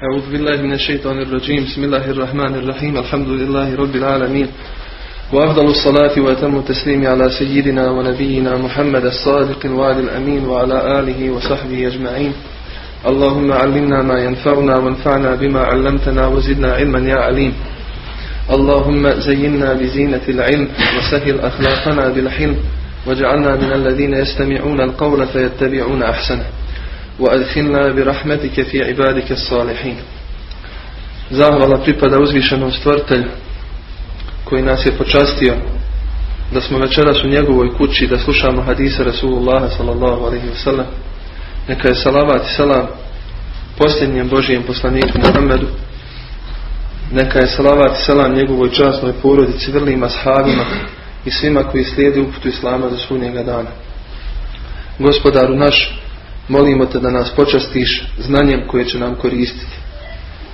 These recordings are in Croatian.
أعوذ بالله من الشيطان الرجيم. بسم الله الرحمن الرحيم. الحمد لله رب العالمين. وأفضل الصلاة وأتم التسليم على سيدنا ونبينا محمد الصادق الوعد الأمين وعلى آله وصحبه أجمعين. اللهم علمنا ما ينفعنا وانفعنا بما علمتنا وزدنا علما يا عليم. اللهم زينا بزينة العلم وسهل أخلاقنا بالحلم. واجعلنا من الذين يستمعون القول فيتبعون أحسنه. وأدخلنا برحمتك في عبادك الصالحين Zahvala pripada uzvišenom stvrtelju koji nas je počastio da smo večeras u njegovoj kući da slušamo hadise Rasulullaha sallallahu alaihi wasallam neka je salavat i salam posljednjem Božijem poslaniku Muhammedu neka je salavat i salam njegovoj časnoj porodici, vrlima sahabima i svima koji slijede uputu Islama do sunnjega dana. Gospodaru naš, molimo te da nas počastiš znanjem koje će nam koristiti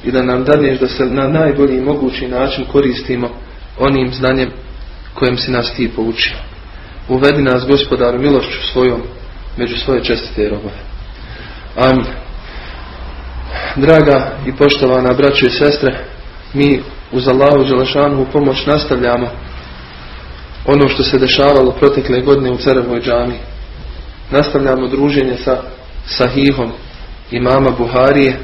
i da nam dadneš da se na najbolji mogući način koristimo onim znanjem kojem si nas ti poučio. Uvedi nas gospodaru milošću svojom među svoje čestite robove. Amin. Draga i poštovana braćo i sestre, mi uz Allahu Đelešanu pomoć nastavljamo ono što se dešavalo protekle godine u Cerevoj džami. Nastavljamo druženje sa sahihom imama Buharije,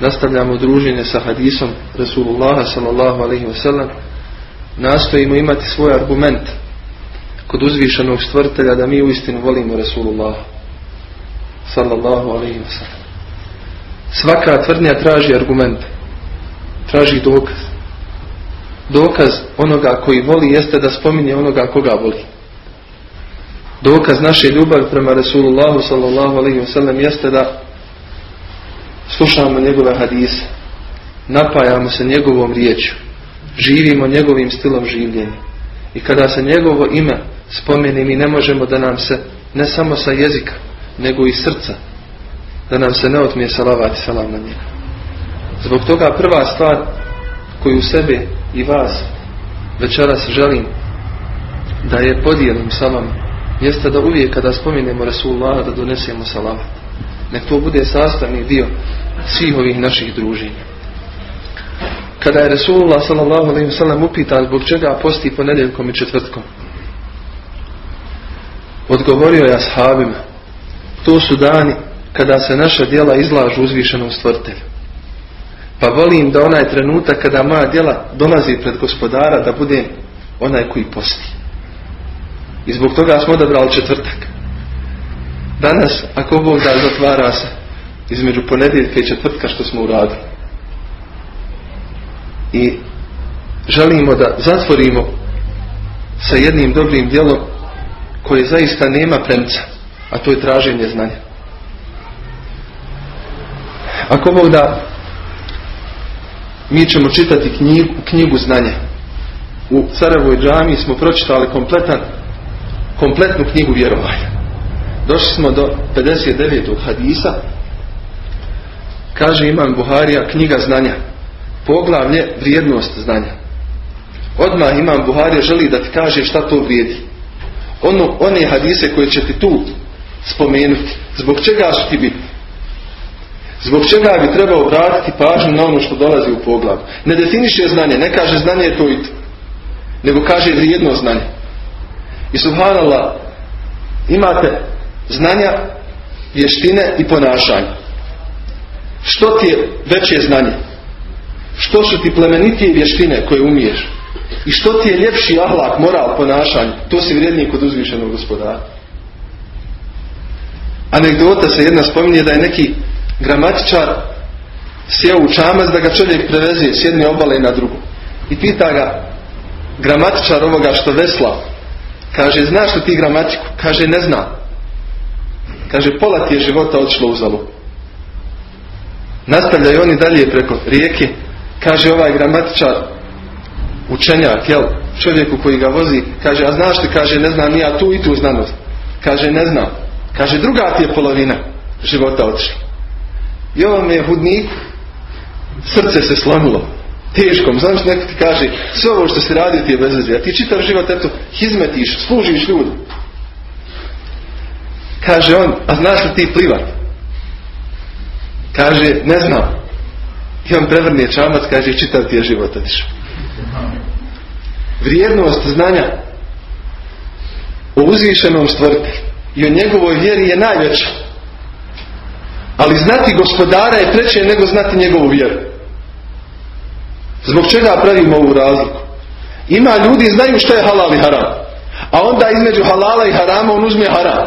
nastavljamo druženje sa hadisom Rasulullaha sallallahu alaihi wasallam, nastojimo imati svoj argument kod uzvišenog stvrtelja da mi uistinu volimo Rasulullaha sallallahu alaihi wasallam. Svaka tvrdnja traži argument, traži dokaz. Dokaz onoga koji voli jeste da spominje onoga koga voli. Dokaz naše ljubavi prema Rasulullahu sallallahu alaihi wasallam jeste da slušamo njegove hadise, napajamo se njegovom riječju, živimo njegovim stilom življenja. I kada se njegovo ime spomeni, mi ne možemo da nam se, ne samo sa jezika, nego i srca, da nam se ne otmije salavati salam na njega. Zbog toga prva stvar koju sebe i vas večeras želim da je podijelim sa vama, jeste da uvijek kada spominjemo Rasulullah da donesemo salavat. Nek to bude sastavni dio svih ovih naših druženja. Kada je alaihi wasallam upitan zbog čega posti ponedjeljkom i četvrtkom, odgovorio je ashabima, to su dani kada se naša djela izlažu uzvišenom stvrtelju. Pa volim da onaj trenutak kada moja djela dolazi pred gospodara da bude onaj koji posti. I zbog toga smo odabrali četvrtak. Danas, ako Bog da zatvara se između ponedjeljka i četvrtka što smo uradili. I želimo da zatvorimo sa jednim dobrim djelom koje zaista nema premca, a to je traženje znanja. Ako Bog da mi ćemo čitati knjigu, knjigu znanja. U Carevoj džami smo pročitali kompletan, kompletnu knjigu vjerovanja. Došli smo do 59. hadisa. Kaže Imam Buharija knjiga znanja. Poglavlje vrijednost znanja. Odmah Imam Buharija želi da ti kaže šta to vrijedi. Ono, one hadise koje će ti tu spomenuti. Zbog čega su ti bitni? Zbog čega bi trebao vratiti pažnju na ono što dolazi u poglav. Ne definiše znanje, ne kaže znanje je to i to. Nego kaže vrijedno znanje. I subhanallah, imate znanja, vještine i ponašanje. Što ti je veće znanje? Što su ti plemenitije vještine koje umiješ? I što ti je ljepši ahlak, moral, ponašanje? To si vrijedniji kod uzvišenog gospodara. Anegdota se jedna spominje da je neki gramatičar sjeo u čamac da ga čovjek preveze s jedne obale na drugu. I pita ga gramatičar ovoga što vesla. Kaže, znaš li ti gramatiku? Kaže, ne zna. Kaže, pola ti je života odšlo u zalu. Nastavljaju oni dalje preko rijeke. Kaže, ovaj gramatičar učenjak, jel? Čovjeku koji ga vozi. Kaže, a znaš li? Kaže, ne znam, ja tu i tu znanost. Kaže, ne znam. Kaže, druga ti je polovina života odšla. I ovome hudniku srce se slomilo. Teškom. Znaš neko ti kaže sve ovo što se radi ti je bez veze. A ti čitav život eto izmetiš, služiš ljudi. Kaže on, a znaš li ti plivat? Kaže, ne znam. I on prevrne čamac, kaže čitav ti je život otišao. Vrijednost znanja o uzvišenom stvrti i o njegovoj vjeri je najveća. Ali znati gospodara je preće nego znati njegovu vjeru. Zbog čega pravimo ovu razliku? Ima ljudi znaju što je halal i haram. A onda između halala i harama on uzme haram.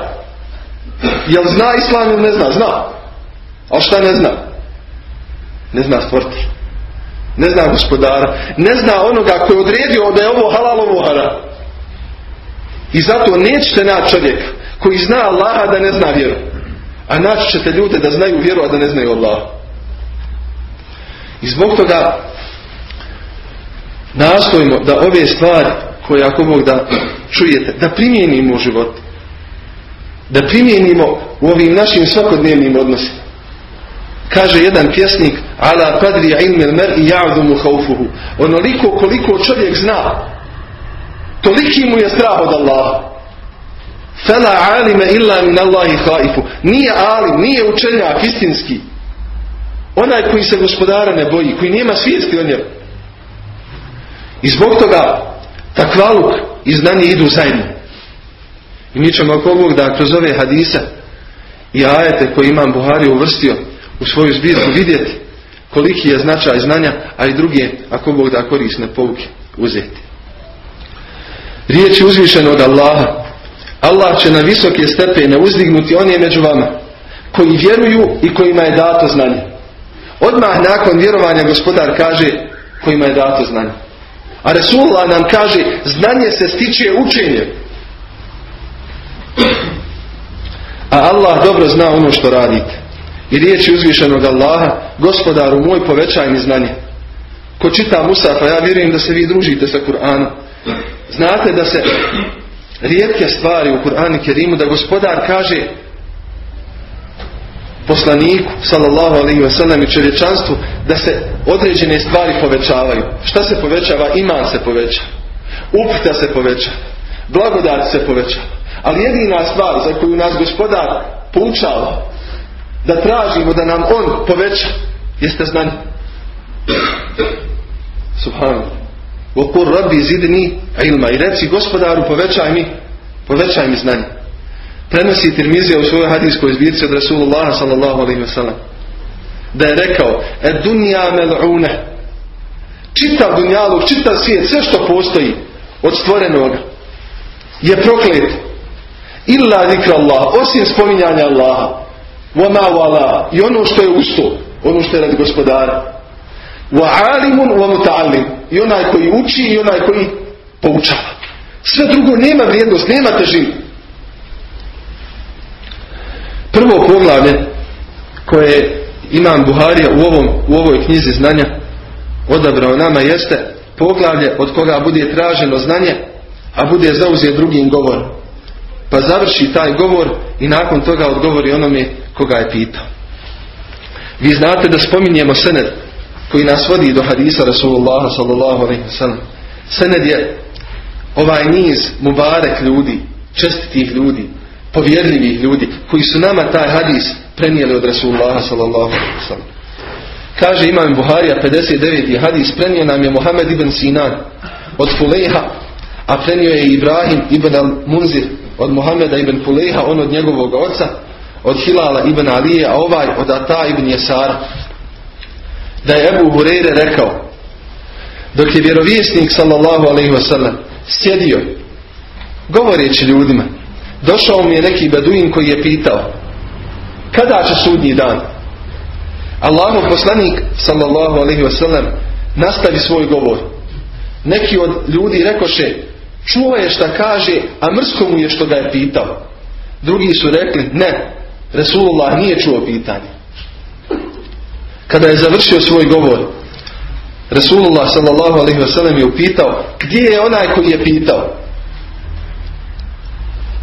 Jel zna islam ili ne zna? Zna. A šta ne zna? Ne zna stvrti. Ne zna gospodara. Ne zna onoga koji je odredio da je ovo halal, ovo haram. I zato nećete naći čovjeka koji zna Allaha da ne zna vjeru. A naći ćete ljude da znaju vjeru, a da ne znaju Allaha. I zbog toga nastojimo da ove stvari koje ako Bog da čujete, da primijenimo u životu. Da primijenimo u ovim našim svakodnevnim odnosima. Kaže jedan pjesnik ala kadri ilmi mer i ja'dumu haufuhu. Onoliko koliko čovjek zna toliki mu je strah od Allaha. Fela alime illa min Allahi haifu. Nije alim, nije učenjak istinski. Onaj koji se gospodara ne boji, koji nema svijesti o njemu. I zbog toga takvaluk i znanje idu zajedno. I mi ćemo ako Bog da kroz ove hadise i ajete koje imam Buhari uvrstio u svoju zbirku vidjeti koliki je značaj znanja, a i druge ako Bog da korisne pouke uzeti. Riječ je uzvišena od Allaha. Allah će na visoke stepene uzdignuti one među vama koji vjeruju i kojima je dato znanje. Odmah nakon vjerovanja gospodar kaže kojima je dato znanje. A Resulullah nam kaže znanje se stiče učenjem. A Allah dobro zna ono što radite. I riječi uzvišenog Allaha, gospodaru moj povećaj mi znanje. Ko čita Musafa, ja vjerujem da se vi družite sa Kur'anom. Znate da se rijetke stvari u Kur'anu Kerimu, da gospodar kaže poslaniku, sallallahu alaihi wa sallam i čovječanstvu, da se određene stvari povećavaju. Šta se povećava? Iman se povećava. Upita se povećava. Blagodat se povećava. Ali jedina stvar za koju nas gospodar poučava da tražimo da nam on poveća jeste znanje. Subhanallah. Vokur rabbi zidni ilma. I reci gospodaru povećaj mi, povećaj mi znanje. Prenosi Tirmizija u svojoj hadijskoj zbirci od Rasulullah sallallahu alaihi wa sallam. Da je rekao, e dunja mel'une. Čitav dunjaluk, čitav svijet, sve što postoji od stvorenoga je proklet. Illa zikra Allah, osim spominjanja Allaha. Wama wala. I ono što je usto, ono što je radi gospodara. Wa alimun wa muta'allim. I onaj koji uči i onaj koji poučava. Sve drugo nema vrijednost, nema težinu. Prvo poglavlje koje imam Buharija u, ovom, u ovoj knjizi znanja odabrao nama jeste poglavlje od koga bude traženo znanje, a bude zauzet drugim govorom. Pa završi taj govor i nakon toga odgovori onome koga je pitao. Vi znate da spominjemo sened koji nas vodi do hadisa Rasulullah sallallahu alaihi wasallam. Sened je ovaj niz mubarek ljudi, čestitih ljudi, povjerljivih ljudi koji su nama taj hadis prenijeli od Rasulullah sallallahu wasallam. Kaže imam Buharija 59. hadis prenio nam je Muhammed ibn Sinan od Fulejha, a prenio je Ibrahim ibn al-Munzir od Muhammeda ibn Fulejha, on od njegovog oca, od Hilala ibn Alije, a ovaj od Ata ibn Jesara. Da je Ebu Hureyre rekao, dok je vjerovjesnik sallallahu alaihi wasallam sjedio, govoreći ljudima, došao mi je neki beduin koji je pitao, kada će sudnji dan? Allahov poslanik sallallahu alaihi wasallam nastavi svoj govor. Neki od ljudi rekoše, čuo je šta kaže, a mrsko mu je što ga je pitao. Drugi su rekli, ne, Resulullah nije čuo pitanje. Kada je završio svoj govor, Resulullah sallallahu alaihi wasallam je upitao, gdje je onaj koji je pitao?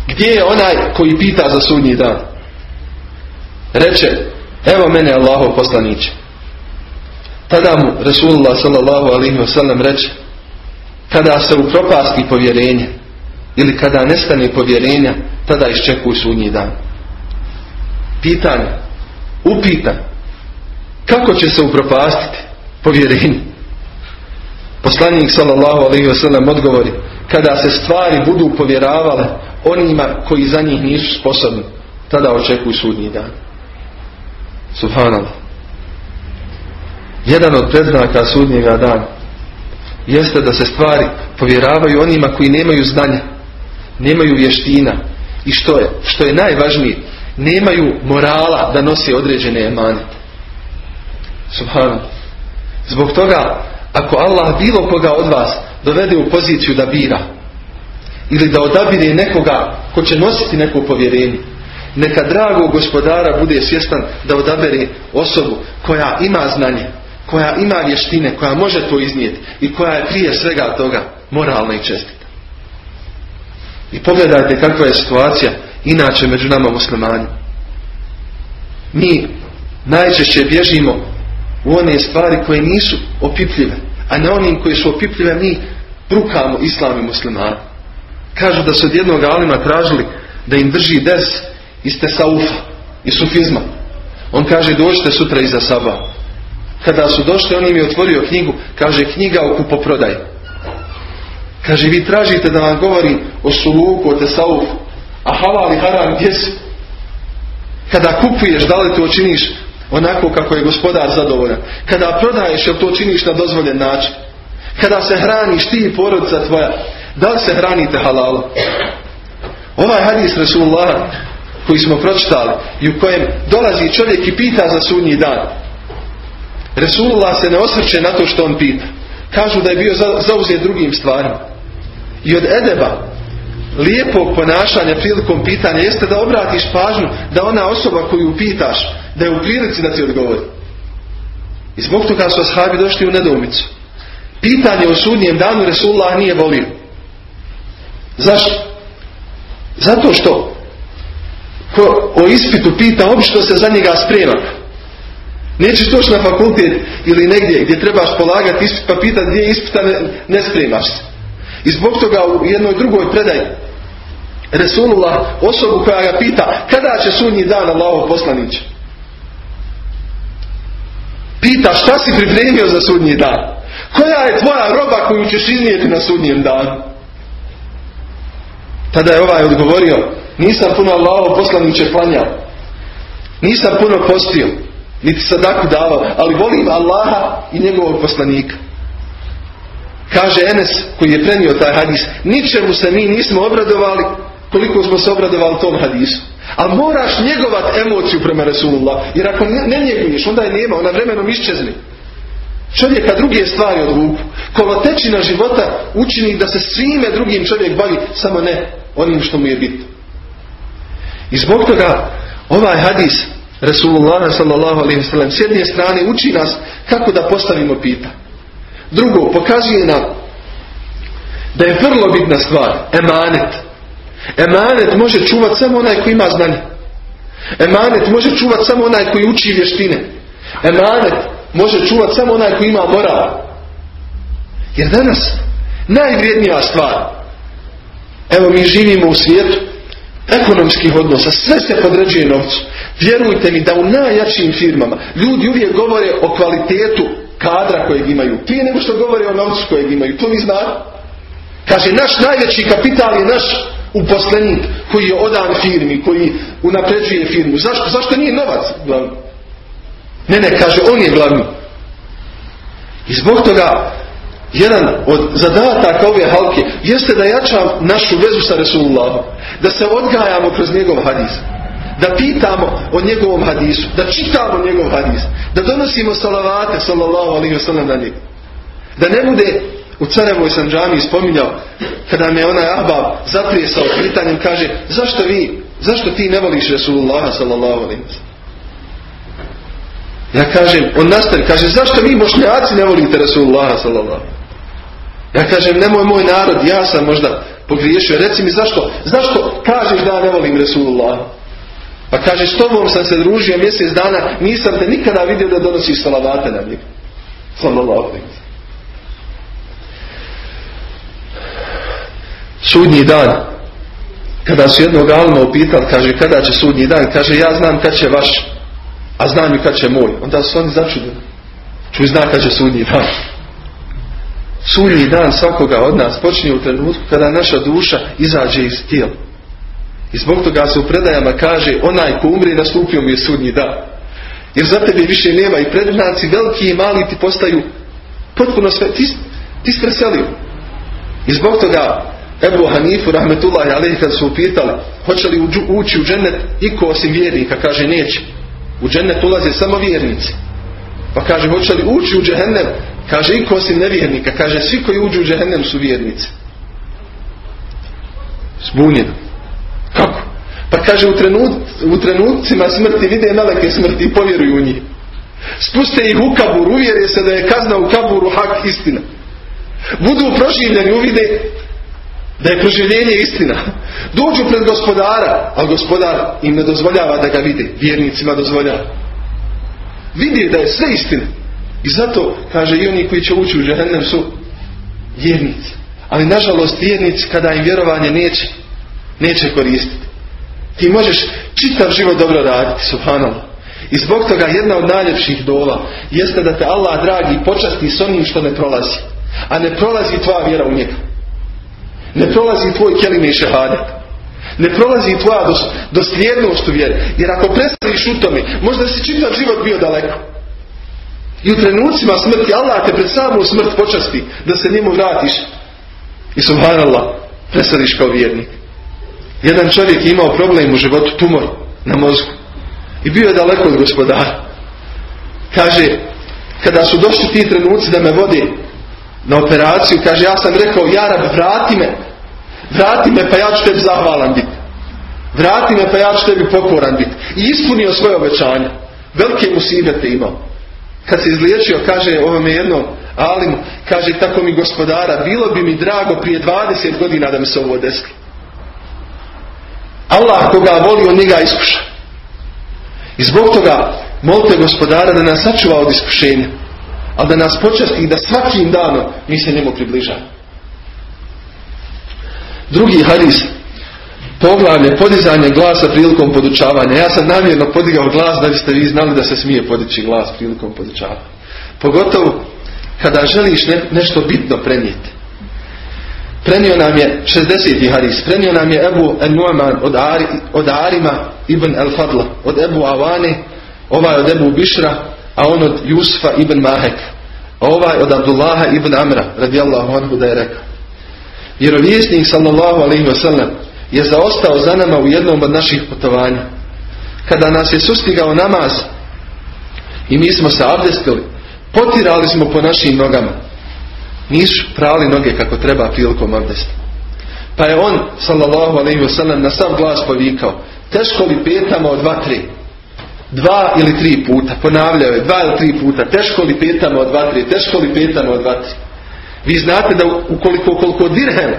Gdje je onaj koji pita za sudnji dan? Reče, evo mene Allahov poslaniće. Tada mu Resulullah sallallahu alaihi wasallam reče, kada se upropasti povjerenje ili kada nestane povjerenja, tada iščekuj sudnji dan. Pitanje, upitan, kako će se upropastiti? povjerenju. Poslanik sallallahu alaihi wasallam odgovori kada se stvari budu povjeravale onima koji za njih nisu sposobni tada očekuju sudnji dan. Subhanallah. Jedan od predznaka sudnjega dana jeste da se stvari povjeravaju onima koji nemaju znanja, nemaju vještina i što je, što je najvažnije, nemaju morala da nosi određene emanete. Subhanallah. Zbog toga, ako Allah bilo koga od vas dovede u poziciju da bira ili da odabire nekoga ko će nositi neko povjerenje, neka drago gospodara bude svjestan da odabere osobu koja ima znanje, koja ima vještine, koja može to iznijeti i koja je prije svega toga moralna i čestita. I pogledajte kakva je situacija inače među nama muslimanima. Mi najčešće bježimo u one stvari koje nisu opipljive, a na onim koje su opipljive mi brukamo islam i muslimani. Kažu da su od jednog alima tražili da im drži des iz tesaufa, i sufizma. On kaže dođite sutra iza saba. Kada su došli, on im je otvorio knjigu, kaže knjiga o kupoprodaj. Kaže vi tražite da vam govorim o suluku, o tesaufu, a halal i haram gdje su? Kada kupuješ, da li to činiš onako kako je gospodar zadovoljan? Kada prodaješ, jel to činiš na dozvoljen način? Kada se hraniš ti i porodica tvoja, da li se hranite halalo? Ovaj hadis Rasulullah koji smo pročitali i u kojem dolazi čovjek i pita za sudnji dan. Resulullah se ne osvrće na to što on pita. Kažu da je bio zauzet drugim stvarima. I od edeba lijepog ponašanja prilikom pitanja jeste da obratiš pažnju da ona osoba koju pitaš da je u prilici da ti odgovori. I zbog toga su ashabi došli u nedoumicu. Pitanje o sudnjem danu Resulullah nije volio. Zašto? Zato što ko o ispitu pita obično se za njega sprema. Nećeš doći na fakultet ili negdje gdje trebaš polagati ispit pa pitati gdje je ispita ne, ne spremaš se. I zbog toga u jednoj drugoj predaji Resulullah osobu koja ga pita kada će sunji dan Allahov poslanić. Pita šta si pripremio za sudnji dan? Koja je tvoja roba koju ćeš iznijeti na sudnjem danu? Tada je ovaj odgovorio nisam puno Allahov poslaniće klanjao. Nisam puno postio. Niti sadaku davao. Ali volim Allaha i njegovog poslanika. Kaže Enes koji je prenio taj hadis. Ničemu se mi nismo obradovali koliko smo se obradovali tom hadisu. Ali moraš njegovat emociju prema Resulullah. Jer ako ne njeguješ, onda je nema. Ona vremenom iščezni. Čovjeka druge stvari odvuku. Kolotečina života učini da se svime drugim čovjek bavi, samo ne onim što mu je bitno. I zbog toga ovaj hadis Rasulullah sallallahu alaihi sallam s jedne strane uči nas kako da postavimo pita. Drugo, pokazuje nam da je vrlo bitna stvar, emanet. Emanet može čuvati samo onaj koji ima znanje. Emanet može čuvati samo onaj koji uči vještine. Emanet može čuvati samo onaj koji ima moral. Jer danas najvrijednija stvar, evo mi živimo u svijetu ekonomskih odnosa, sve se podređuje novcu. Vjerujte mi da u najjačijim firmama ljudi uvijek govore o kvalitetu kadra kojeg imaju. Prije nego što govore o novcu kojeg imaju. To mi znate. Kaže, naš najveći kapital je naš uposlenik koji je odan firmi, koji unapređuje firmu. Zašto? Zašto nije novac glavni? Ne, ne, kaže, on je glavni. I zbog toga jedan od zadataka ove halke jeste da jačam našu vezu sa Resulullahom. Da se odgajamo kroz njegov hadis. Da pitamo o njegovom hadisu. Da čitamo njegov hadis. Da donosimo salavate sallallahu alaihi wasallam na njegu. Da ne bude u Carevoj sam džami spominjao kada me onaj Abab zaprijesao pitanjem kaže zašto vi, zašto ti ne voliš Resulullaha sallallahu alaihi. Ja kažem, on nastavi, kaže, zašto vi bošnjaci ne volite Resulullaha sallallahu ja kažem, nemoj moj narod, ja sam možda pogriješio. Reci mi zašto, zašto kažeš da ja ne volim Resulullah? Pa kaže, s tobom sam se družio mjesec dana, nisam te nikada vidio da donosiš salavate na njeg. Sallallahu Sudnji dan. Kada su jednog alma upitali, kaže, kada će sudnji dan? Kaže, ja znam kad će vaš, a znam i kad će moj. Onda su oni začudili. Čuj zna kad će sudnji dan. Sudnji dan svakoga od nas počinje u trenutku kada naša duša izađe iz tijela. I zbog toga se u predajama kaže onaj ko umri nastupio mi je sudnji dan. Jer za tebe više nema i prednaci veliki i mali ti postaju potpuno sve. Ti, ti preselio. I zbog toga Ebu Hanifu rahmetullahi alaihi kad su upitali hoće li ući u džennet iko osim vjernika, kaže neće. U džennet ulaze samo vjernici. Pa kaže hoće li ući u džehennem, kaže iko osim nevjernika, kaže svi koji uđu u džehennem su vjernici. Zbunjeno. Kako? Pa kaže u, trenut, u trenucima smrti vide meleke smrti i povjeruju u njih. Spuste ih u kabur, uvjere se da je kazna u kaburu hak istina. Budu proživljeni, uvide da je proživljenje istina. Dođu pred gospodara, ali gospodar im ne dozvoljava da ga vide. Vjernicima dozvoljava. Vidi da je sve istina. I zato, kaže, i oni koji će ući u džahennem su vjernici. Ali, nažalost, vjernici kada im vjerovanje neće, neće koristiti. Ti možeš čitav život dobro raditi, subhanallah. I zbog toga jedna od najljepših dova jeste da te Allah dragi počasti s onim što ne prolazi. A ne prolazi tvoja vjera u njega. Ne prolazi tvoj kelime i šehadet. Ne prolazi tvoja dosljednost u vjeri. Jer ako prestaniš u tome, možda si čitav život bio daleko. I u trenucima smrti Allah te pred samu smrt počasti da se njemu vratiš. I subhanallah, presadiš kao vjernik. Jedan čovjek je imao problem u životu, tumor na mozgu. I bio je daleko od gospodara. Kaže, kada su došli ti trenuci da me vode na operaciju, kaže, ja sam rekao, Jarab, vrati me. Vrati me, pa ja ću tebi zahvalan biti. Vrati me, pa ja ću tebi pokoran biti. I ispunio svoje obećanje. Velike musibete imao. Kad se izliječio, kaže ovome jednom alimu, kaže, tako mi gospodara, bilo bi mi drago prije 20 godina da mi se ovo desilo. Allah koga voli, on njega iskuša. I zbog toga molite gospodara da nas sačuva od iskušenja. Ali da nas počasti da svakim danom mi se njemu približamo. Drugi hadis poglavlje podizanje glasa prilikom podučavanja. Ja sam namjerno podigao glas da biste vi znali da se smije podići glas prilikom podučavanja. Pogotovo kada želiš nešto bitno prenijeti. Prenio nam je 60. hadis, prenio nam je Ebu Nu'man od, Ari, od Arima ibn al-Fadla, od Ebu Avane, ovaj od Ebu Bišra, a on od Jusfa ibn Mahek, a ovaj od Abdullaha ibn Amra, radijallahu anhu da je rekao. Vjerovjesnik sallallahu alaihi wasallam je zaostao za nama u jednom od naših putovanja. Kada nas je sustigao namaz i mi smo se abdestili, potirali smo po našim nogama nisu prali noge kako treba prilikom abdesta. Pa je on, sallallahu alaihi wasallam, na sav glas povikao, teško li petamo od dva, tri? Dva ili tri puta, ponavljao je, dva ili tri puta, teško li petamo od dva, tri, teško li petamo od dva, tri. Vi znate da ukoliko, ukoliko dirhem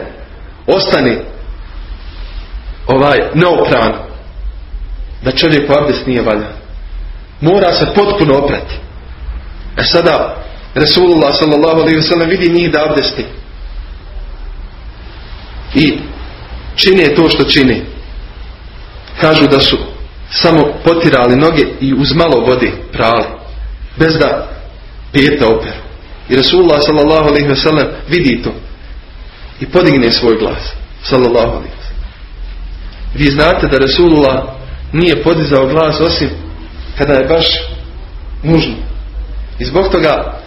ostane ovaj neopran, da čovjek abdest nije valjan. Mora se potpuno oprati. E sada, Resulullah sallallahu alaihi wasallam vidi njih da abdesti. I čine to što čine. Kažu da su samo potirali noge i uz malo vode prali. Bez da pijeta operu. I Resulullah sallallahu alaihi wasallam vidi to. I podigne svoj glas. Sallallahu alaihi. Vi znate da Resulullah nije podizao glas osim kada je baš nužno. I zbog toga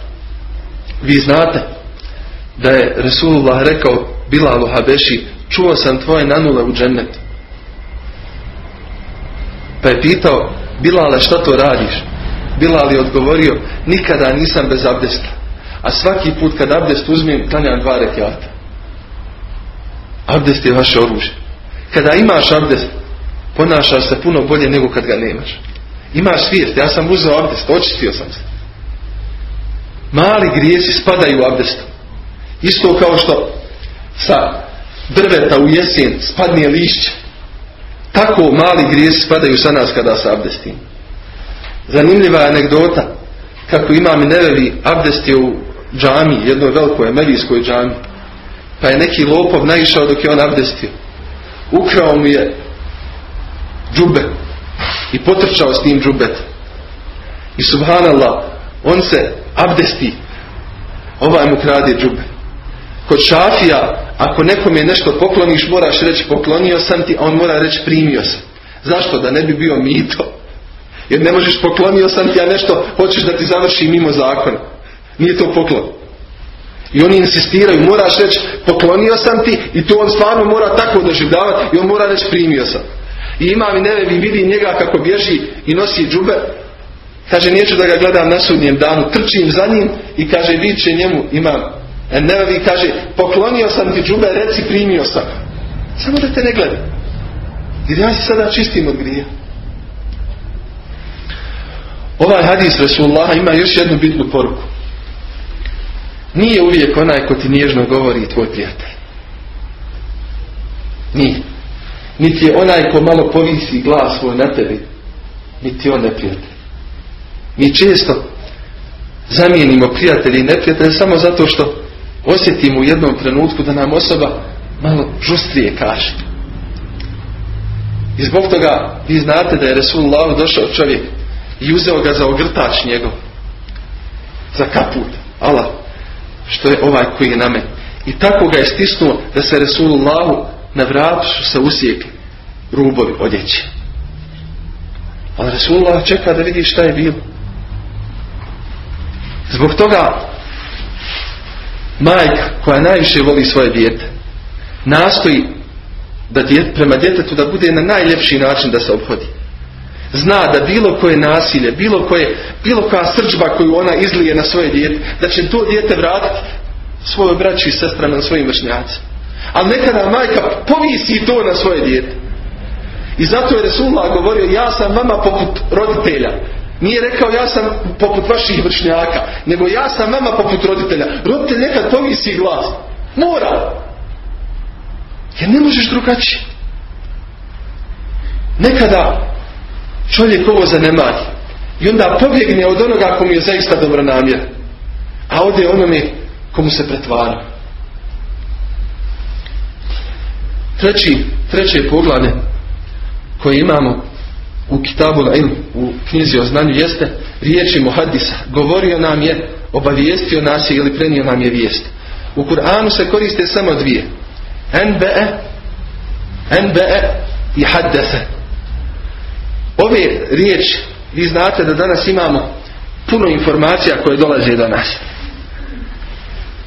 vi znate da je Resulullah rekao Bilalu Habeši čuo sam tvoje nanule u džennetu. Pa je pitao Bilale šta to radiš? Bilal je odgovorio nikada nisam bez abdesta. A svaki put kad abdest uzmem klanjam dva rekiata. Abdest je vaše oružje. Kada imaš abdest ponašaš se puno bolje nego kad ga nemaš. Imaš svijest, ja sam uzeo abdest, očistio sam se. Mali grijesi spadaju u abdestu. Isto kao što sa drveta u jesen spadne lišće. Tako mali grijesi spadaju sa nas kada se abdestim. Zanimljiva anegdota kako imam nevevi abdesti u džami, jednoj velikoj emelijskoj džami. Pa je neki lopov naišao dok je on abdestio. Ukrao mu je džube i potrčao s tim džubetom. I subhanallah, on se abdesti, ovaj mu krade džube. Kod šafija, ako nekom je nešto pokloniš, moraš reći poklonio sam ti, a on mora reći primio sam. Zašto? Da ne bi bio mito. Jer ne možeš poklonio sam ti, a nešto hoćeš da ti završi mimo zakona. Nije to poklon. I oni insistiraju, moraš reći poklonio sam ti i to on stvarno mora tako doživljavati i on mora reći primio sam. I ima mi neve, vi vidi njega kako bježi i nosi džube. Kaže, neću da ga gledam na sudnjem danu, trčim za njim i kaže, viće njemu, ima vi kaže, poklonio sam ti džube, reci primio sam. Samo da te ne gledam. Jer ja se sada čistim od grija. Ovaj hadis Rasulullah ima još jednu bitnu poruku. Nije uvijek onaj ko ti nježno govori tvoj prijatelj. Nije. Niti je onaj ko malo povisi glas svoj na tebi. Niti on neprijatelj. Mi često zamijenimo prijatelji i neprijatelje samo zato što osjetimo u jednom trenutku da nam osoba malo žustrije kaže. I zbog toga vi znate da je Resulullah došao čovjek i uzeo ga za ogrtač njegov. Za kaput. Allah. Što je ovaj koji je na meni. I tako ga je stisnuo da se Resulullahu na vratu su se usijekli rubovi odjeće. Ali Resulullah čeka da vidi šta je bilo. Zbog toga majka koja najviše voli svoje dijete nastoji da prema djetetu da bude na najljepši način da se obhodi. Zna da bilo koje nasilje, bilo, koje, bilo koja srđba koju ona izlije na svoje dijete, da će to dijete vratiti svojoj braći i sestrama na svojim vršnjacima. Ali nekada majka povisi to na svoje dijete. I zato je Resulullah govorio ja sam vama poput roditelja. Nije rekao ja sam poput vaših vršnjaka, nego ja sam vama poput roditelja. Roditelj nekad povisi glas. Mora. Jer ne možeš drugačije. Nekada čovjek ovo zanemari. I onda pobjegne od onoga komu je zaista dobro namjer. A ode onome komu se pretvara. Treći, treće poglavlje koje imamo u Kitabu Ilm, u knjizi o znanju jeste riječi Muhaddisa. Govorio nam je, obavijestio nas je ili prenio nam je vijest. U Kur'anu se koriste samo dvije. Enbe'e, enbe'e i haddese. Ove riječi, vi znate da danas imamo puno informacija koje dolaze do nas.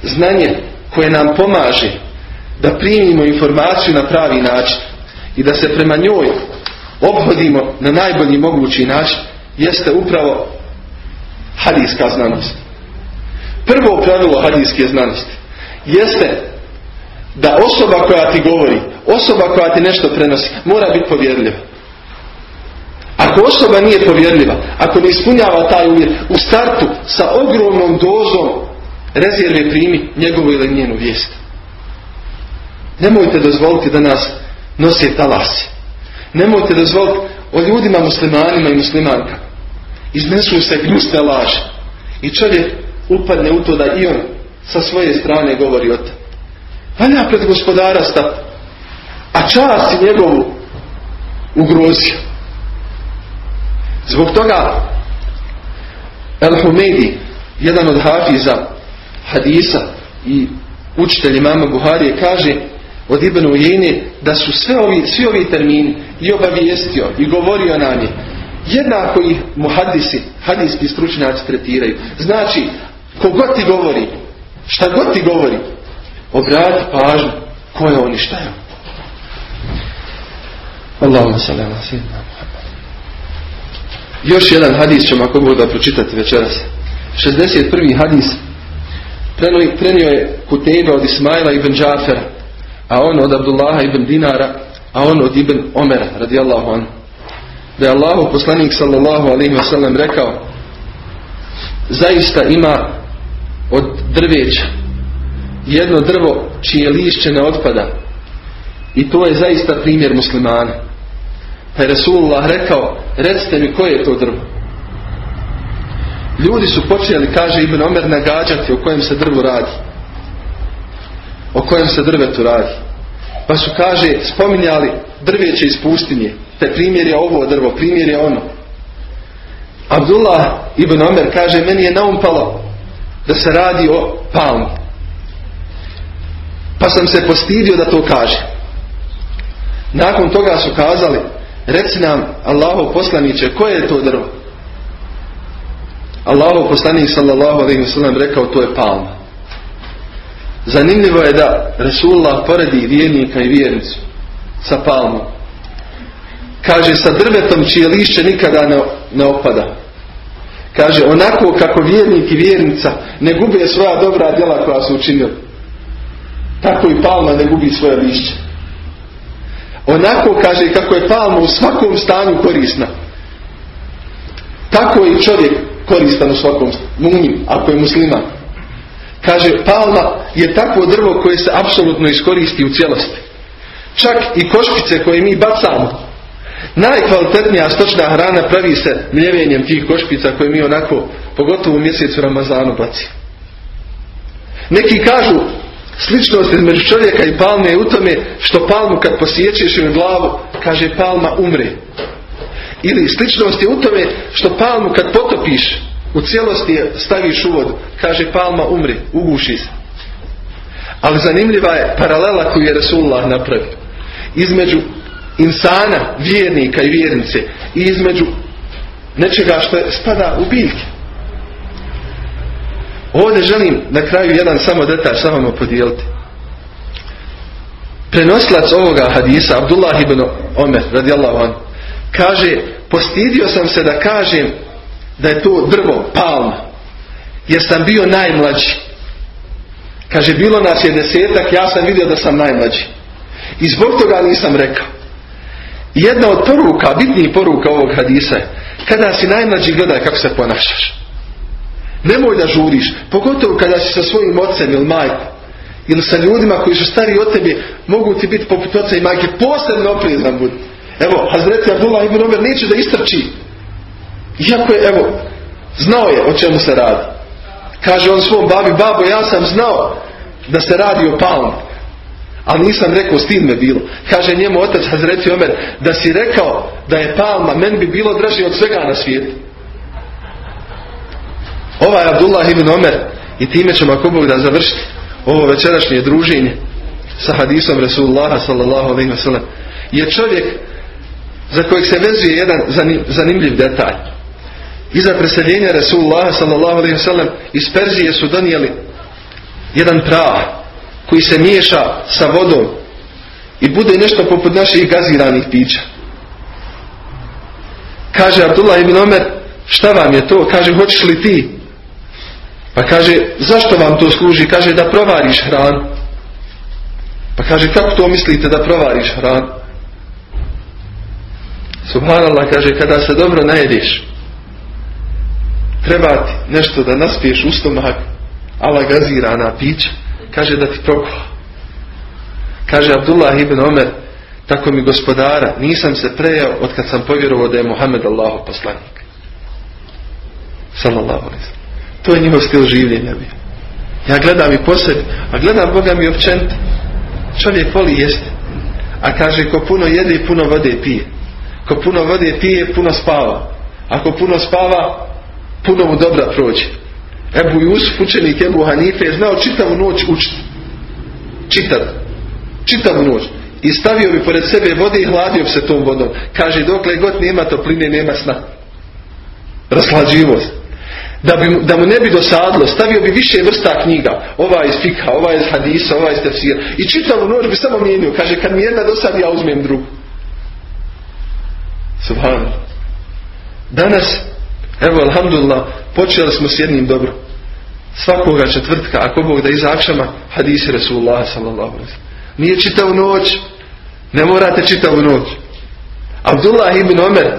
Znanje koje nam pomaže da primimo informaciju na pravi način i da se prema njoj obhodimo na najbolji mogući način jeste upravo hadijska znanost. Prvo pravilo hadijske znanosti jeste da osoba koja ti govori, osoba koja ti nešto prenosi, mora biti povjerljiva. Ako osoba nije povjerljiva, ako ne ispunjava taj uvjet, u startu sa ogromnom dozom rezerve primi njegovu ili njenu vijest. Nemojte dozvoliti da nas nosi talasi. Nemojte dozvoliti o ljudima muslimanima i muslimanka. Iznesu se gnusne laži. I čovjek upadne u to da i on sa svoje strane govori o to. Valja pred gospodara stati. A čast i njegovu ugrozio. Zbog toga El Humedi, jedan od hafiza hadisa i učitelj mama Buharije kaže od Ibn Ujeni da su sve ovi, svi ovi termini i obavijestio i govorio nam je jednako ih muhadisi, hadijski stručnjaci tretiraju. Znači, kogod ti govori, šta god ti govori, obrati pažnju ko je on i šta je on. Allahumma sallam Još jedan hadis ćemo ako Bog da pročitati večeras. 61. hadis prenio je Kutejba od Ismaila ibn Džafera a on od Abdullaha ibn Dinara, a on od ibn Omera, radijallahu anhu. Da je Allahu poslanik sallallahu alaihi wasallam rekao, zaista ima od drveća jedno drvo čije lišće ne otpada. I to je zaista primjer muslimana. Pa je Rasulullah rekao, recite mi koje je to drvo. Ljudi su počeli, kaže Ibn Omer, nagađati o kojem se drvu radi o kojem se drvetu radi. Pa su, kaže, spominjali drveće iz pustinje. Te primjer je ovo drvo, primjer je ono. Abdullah ibn Omer kaže, meni je naumpalo da se radi o palmi. Pa sam se postidio da to kaže. Nakon toga su kazali, reci nam Allahov poslaniće, koje je to drvo? Allahov poslanik sallallahu alaihi wasallam rekao, to je palma. Zanimljivo je da Resulullah poredi vjernika i vjernicu sa palmom. Kaže sa drvetom čije lišće nikada ne, ne opada. Kaže onako kako vjernik i vjernica ne gube svoja dobra djela koja su učinili. Tako i palma ne gubi svoje lišće. Onako kaže kako je palma u svakom stanju korisna. Tako i čovjek koristan u svakom stanju. ako je musliman. Kaže palma je takvo drvo koje se apsolutno iskoristi u cijelosti. Čak i košpice koje mi bacamo. Najkvalitetnija stočna hrana pravi se mljevenjem tih košpica koje mi onako, pogotovo u mjesecu Ramazanu baci. Neki kažu sličnost između čovjeka i palme je u tome što palmu kad posjećeš u glavu, kaže palma umre. Ili sličnost je u tome što palmu kad potopiš, u cijelosti je staviš u vodu, kaže palma umri, uguši se. Ali zanimljiva je paralela koju je Resulullah napravio. Između insana, vjernika i vjernice i između nečega što spada u biljke. Ovdje želim na kraju jedan samo detalj samo vam podijeliti. Prenoslac ovoga hadisa, Abdullah ibn Omer, radijallahu anhu, kaže, postidio sam se da kažem da je to drvo, palma, jer sam bio najmlađi. Kaže, bilo nas je desetak, ja sam vidio da sam najmlađi. I zbog toga nisam rekao. Jedna od poruka, bitnijih poruka ovog hadisa je, kada si najmlađi gledaj kako se ponašaš. Nemoj da žuriš, pogotovo kada si sa svojim ocem ili majkom, ili sa ljudima koji su stari od tebe, mogu ti biti poput oca i majke, posebno oprezan budi. Evo, Hazreti Abdullah ibn Omer neće da istrči. Iako je, evo, znao je o čemu se radi. Kaže on svom babi, babo, ja sam znao da se radi o palmu. Ali nisam rekao, stid me bilo. Kaže njemu otac Hazreti Omer, da si rekao da je palma, meni bi bilo draže od svega na svijetu. Ovaj Abdullah ibn Omer, i time ćemo ako Bog da završiti ovo večerašnje druženje sa hadisom Resulullaha sallallahu alaihi wa je čovjek za kojeg se vezuje jedan zanimljiv detalj. Iza preseljenja Resulullaha sallallahu alaihi wa iz Perzije su donijeli jedan prah koji se miješa sa vodom i bude nešto poput naših gaziranih pića. Kaže Abdullah ibn Omer, šta vam je to? Kaže, hoćeš li ti? Pa kaže, zašto vam to služi? Kaže, da provariš hranu. Pa kaže, kako to mislite da provariš hranu? Subhanallah kaže, kada se dobro najedeš, treba ti nešto da naspiješ u stomak, ala gazirana pića kaže da ti prokuha. Kaže Abdullah ibn Omer, tako mi gospodara, nisam se prejao od kad sam povjerovao da je Muhammed Allahu poslanik. Sallallahu To je njihov stil življenja bio. Ja gledam i posebno, a gledam Boga mi općenito. Čovjek voli jesti. A kaže, ko puno jede i puno vode pije. Ko puno vode pije, puno spava. Ako puno spava, puno mu dobra prođe. Ebu Jusuf, učenik Ebu Hanife, je znao čitavu noć učiti. Čitat. Čitavu noć. I stavio bi pored sebe vode i hladio se tom vodom. Kaže, dokle god nema topline, nema sna. Raslađivost. Da, bi, da mu ne bi dosadlo, stavio bi više vrsta knjiga. Ova iz fikha, ova iz hadisa, ova iz tefsira. I čitavu noć bi samo mijenio. Kaže, kad mi jedna dosadi, ja uzmem drugu. Subhanallah. Danas, evo, alhamdulillah, počeli smo s jednim dobrom svakoga četvrtka, ako Bog da iza akšama, hadisi Rasulullah sallallahu Nije čitav noć, ne morate čitavu noć. Abdullah ibn Omer,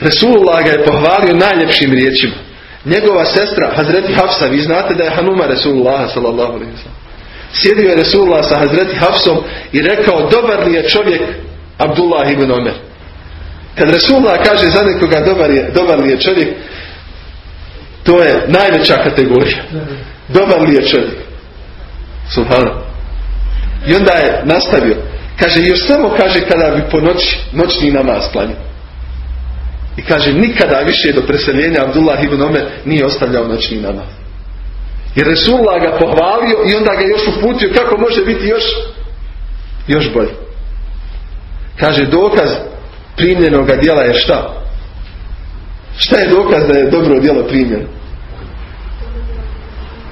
Rasulullah ga je pohvalio najljepšim riječima. Njegova sestra, Hazreti Hafsa, vi znate da je Hanuma Rasulullah sallallahu alaihi Sjedio je Rasulullah sa Hazreti Hafsom i rekao, dobar li je čovjek Abdullah ibn Omer. Kad Rasulullah kaže za nekoga dobar, je, dobar li je čovjek, to je najveća kategorija. Dobar li je čovjek? Subhano. I onda je nastavio. Kaže, još samo kaže kada bi po noći, noćni namaz klanio. I kaže, nikada više do preseljenja Abdullah ibn Omer nije ostavljao noćni namaz. I Resulullah ga pohvalio i onda ga još uputio kako može biti još, još bolje. Kaže, dokaz primljenog djela je šta? Šta je dokaz da je dobro djelo primljeno?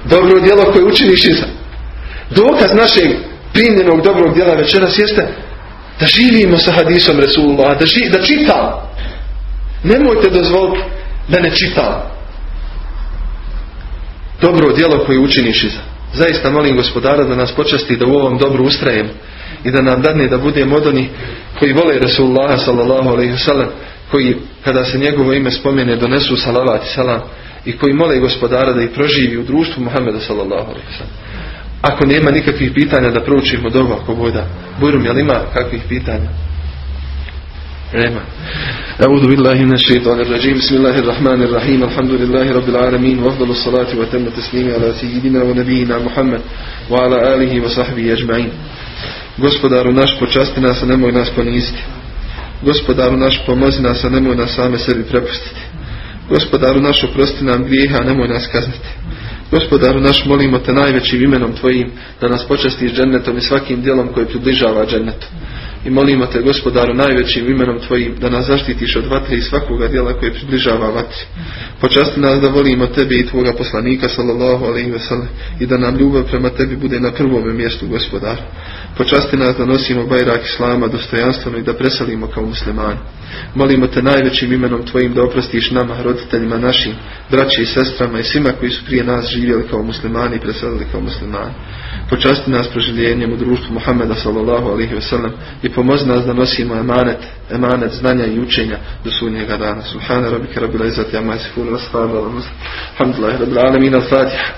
Dobro djelo koje učiniš iza. Dokaz našeg primljenog dobrog djela večeras jeste da živimo sa hadisom Resulullah, da, ži, da čitam. Nemojte dozvoliti da ne čitam. Dobro djelo koje učiniš iza. Zaista molim gospodara da nas počasti da u ovom dobru ustrajemo i da nam dadne da budemo od onih koji vole Resulullah sallallahu alaihi wasallam koji kada se njegovo ime spomene donesu salavat i salam i koji mole gospodara da ih proživi u društvu Muhammeda sallallahu alaihi wasallam. Ako nema nikakvih pitanja da proučimo dobro ako boda. Burum, jel ima kakvih pitanja? Nema. أعوذ بالله من الشيطان الرجيم بسم الله الرحمن الرحيم الحمد لله رب العالمين وأفضل الصلاة وتم التسليم على سيدنا ونبينا محمد وعلى آله وصحبه أجمعين Gospodaru naš počasti nas, a nemoj nas poniziti. Gospodaru naš pomozi nas, a nemoj nas same sebi prepustiti. Gospodaru naš oprosti nam grijeha, a nemoj nas kazniti. Gospodaru naš molimo te najvećim imenom Tvojim da nas počastiš džennetom i svakim dijelom koji približava džennetu. I molimo te gospodaru najvećim imenom Tvojim da nas zaštitiš od vatre i svakoga dijela koje približava vatri. Počasti nas da volimo Tebe i Tvoga poslanika sallallahu alaihi ve sellem i da nam ljubav prema Tebi bude na prvome mjestu gospodaru. Počasti nas da nosimo bajrak Islama dostojanstveno i da preselimo kao muslimani. Molimo te najvećim imenom Tvojim da oprostiš nama, roditeljima našim, braći i sestrama i svima koji su prije nas živjeli kao muslimani i preselili kao muslimani. Počasti nas proživljenjem u društvu Muhammeda sallallahu alaihi wasallam i pomozi nas da nosimo emanet, emanet znanja i učenja do sunnjega dana. Subhana rabbika rabbil izzati amma yasifun wa salamun ala al-mursalin. Alhamdulillahi. Al-Fatiha.